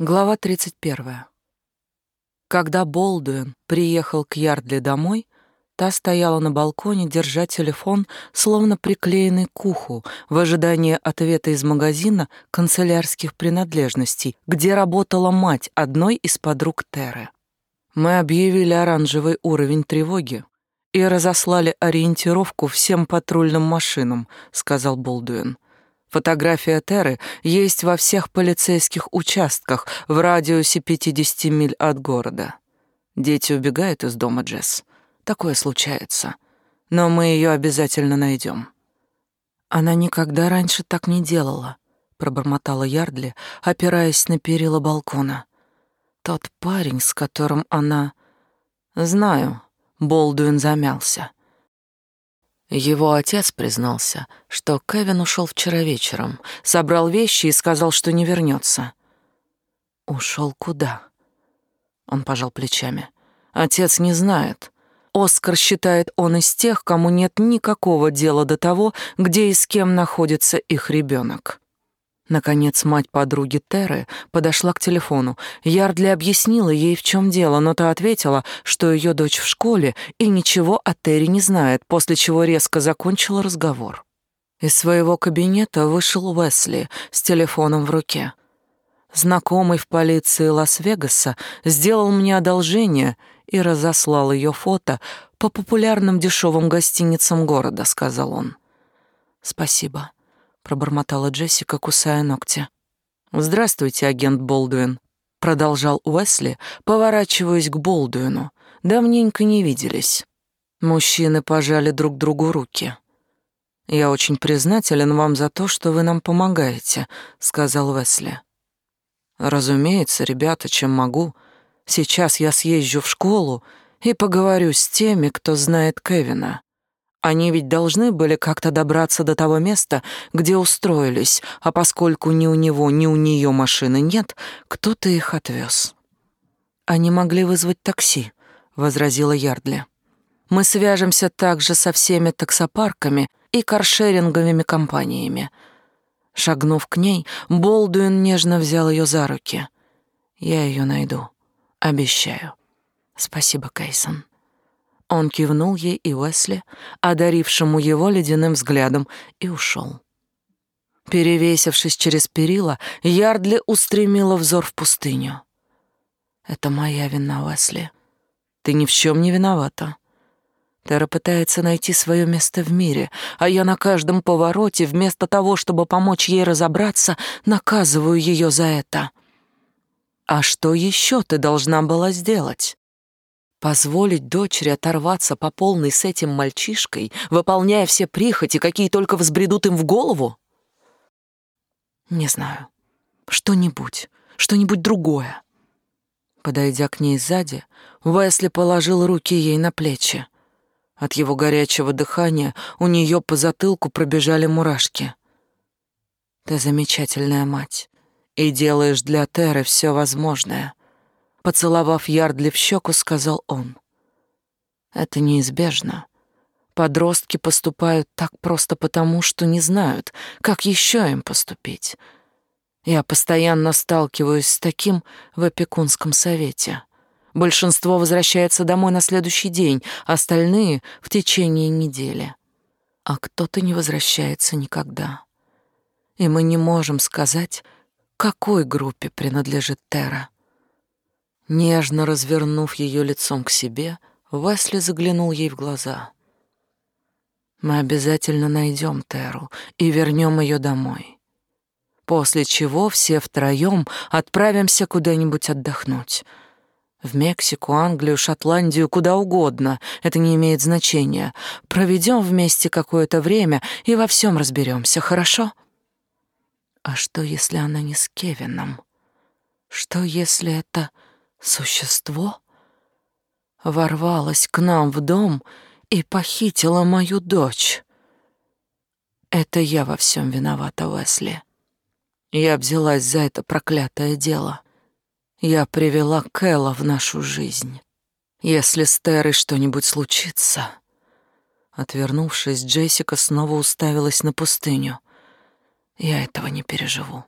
Глава 31. Когда Болдуин приехал к Ярдли домой, та стояла на балконе, держа телефон, словно приклеенный к уху, в ожидании ответа из магазина канцелярских принадлежностей, где работала мать одной из подруг Теры. Мы объявили оранжевый уровень тревоги и разослали ориентировку всем патрульным машинам, сказал Болдуин. Фотография Теры есть во всех полицейских участках в радиусе 50 миль от города. Дети убегают из дома, Джесс. Такое случается. Но мы ее обязательно найдем. Она никогда раньше так не делала, пробормотала Ярдли, опираясь на перила балкона. Тот парень, с которым она... Знаю, Болдуин замялся. Его отец признался, что Кевин ушел вчера вечером, собрал вещи и сказал, что не вернется. Ушел куда? Он пожал плечами. Отец не знает. Оскар считает он из тех, кому нет никакого дела до того, где и с кем находится их ребенок. Наконец мать подруги Теры подошла к телефону. Ярдли объяснила ей, в чем дело, но та ответила, что ее дочь в школе и ничего о Терри не знает, после чего резко закончила разговор. Из своего кабинета вышел Уэсли с телефоном в руке. Знакомый в полиции Лас-Вегаса сделал мне одолжение и разослал ее фото по популярным дешевым гостиницам города, сказал он. Спасибо пробормотала Джессика, кусая ногти. Здравствуйте, агент Болдуин, продолжал Уэсли, поворачиваясь к Болдуину. Давненько не виделись. Мужчины пожали друг другу руки. Я очень признателен вам за то, что вы нам помогаете, сказал Уэсли. Разумеется, ребята, чем могу. Сейчас я съезжу в школу и поговорю с теми, кто знает Кевина. Они ведь должны были как-то добраться до того места, где устроились, а поскольку ни у него, ни у нее машины нет, кто-то их отвез. Они могли вызвать такси, возразила Ярдли. Мы свяжемся также со всеми таксопарками и каршеринговыми компаниями. Шагнув к ней, Болдуин нежно взял ее за руки. Я ее найду, обещаю. Спасибо, Кейсон. Он кивнул ей и Уэсли, одарившему его ледяным взглядом, и ушел. Перевесившись через перила, Ярдли устремила взор в пустыню. «Это моя вина, Уэсли. Ты ни в чем не виновата. Тера пытается найти свое место в мире, а я на каждом повороте, вместо того, чтобы помочь ей разобраться, наказываю ее за это. А что еще ты должна была сделать?» Позволить дочери оторваться по полной с этим мальчишкой, выполняя все прихоти, какие только взбредут им в голову? Не знаю. Что-нибудь, что-нибудь другое. Подойдя к ней сзади, Уэсли положил руки ей на плечи. От его горячего дыхания у нее по затылку пробежали мурашки. Ты замечательная мать и делаешь для Теры все возможное — Поцеловав Ярдли в щеку, сказал он. Это неизбежно. Подростки поступают так просто потому, что не знают, как еще им поступить. Я постоянно сталкиваюсь с таким в опекунском совете. Большинство возвращается домой на следующий день, остальные — в течение недели. А кто-то не возвращается никогда. И мы не можем сказать, какой группе принадлежит Тера. Нежно развернув ее лицом к себе, Весли заглянул ей в глаза. «Мы обязательно найдем Теру и вернем ее домой. После чего все втроем отправимся куда-нибудь отдохнуть. В Мексику, Англию, Шотландию, куда угодно. Это не имеет значения. Проведем вместе какое-то время и во всем разберемся, хорошо?» «А что, если она не с Кевином? Что, если это...» Существо ворвалось к нам в дом и похитило мою дочь. Это я во всем виновата, Уэсли. Я взялась за это проклятое дело. Я привела Кэлла в нашу жизнь. Если с Терой что-нибудь случится... Отвернувшись, Джессика снова уставилась на пустыню. Я этого не переживу.